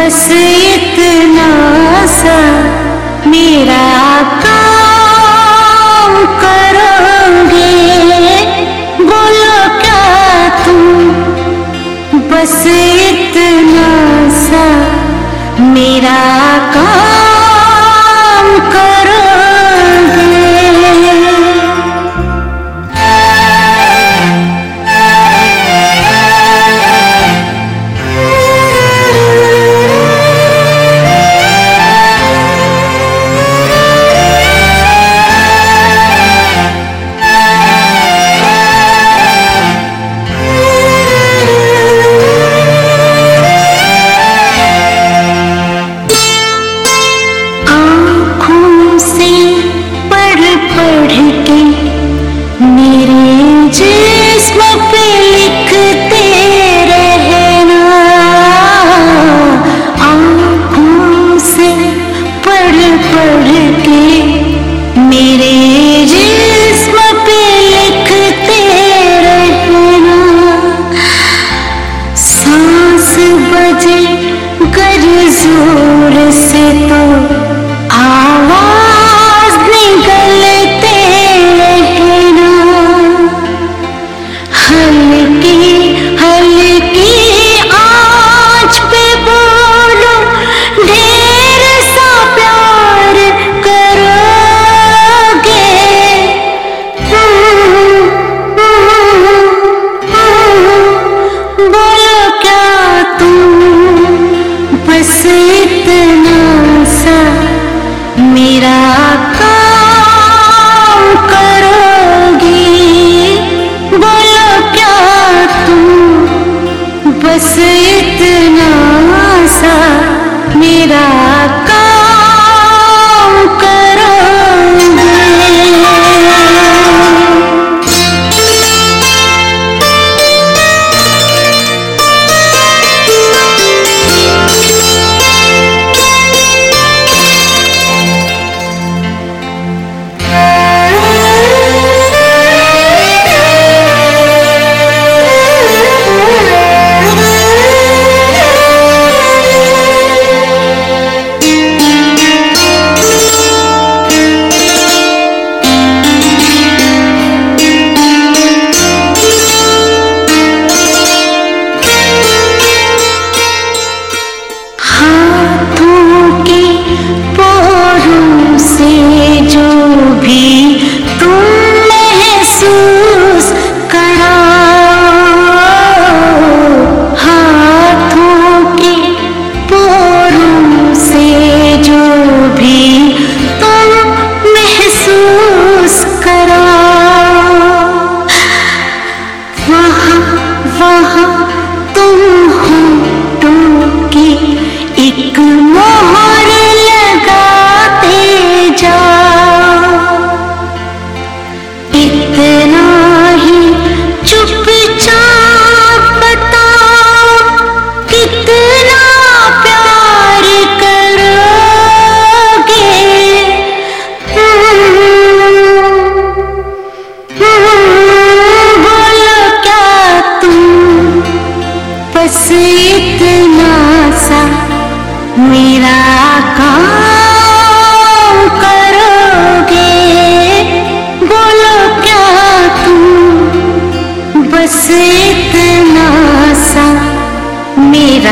बस इतना सा मेरा काम करोगे। बोलो क्या तू बस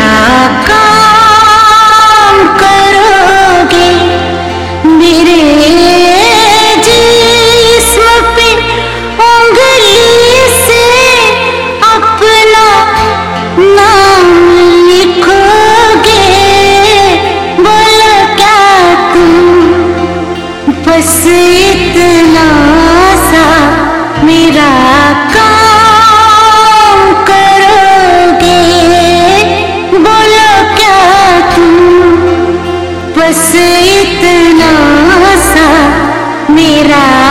Jakarta इतना सा मेरा